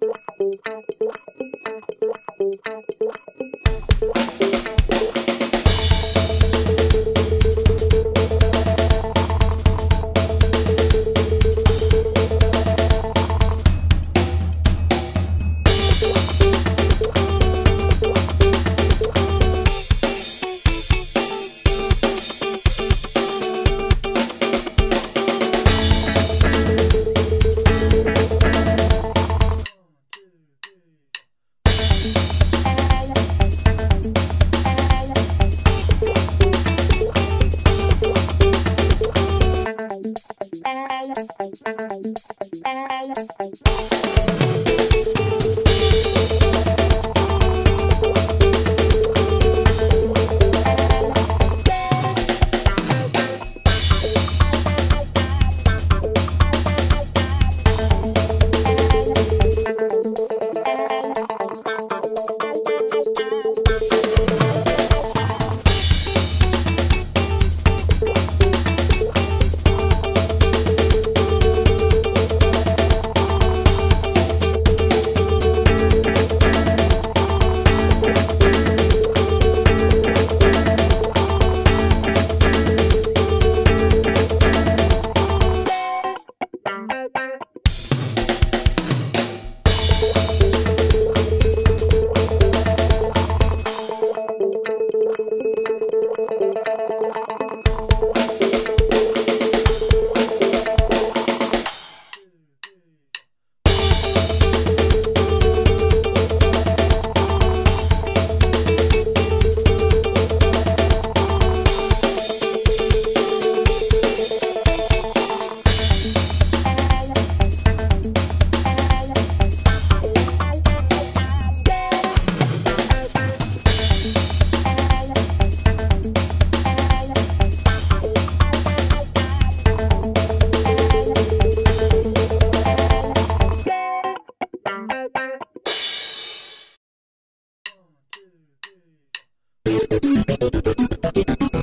Thank you. Thank you. Thank you. ¡Me lo dejo!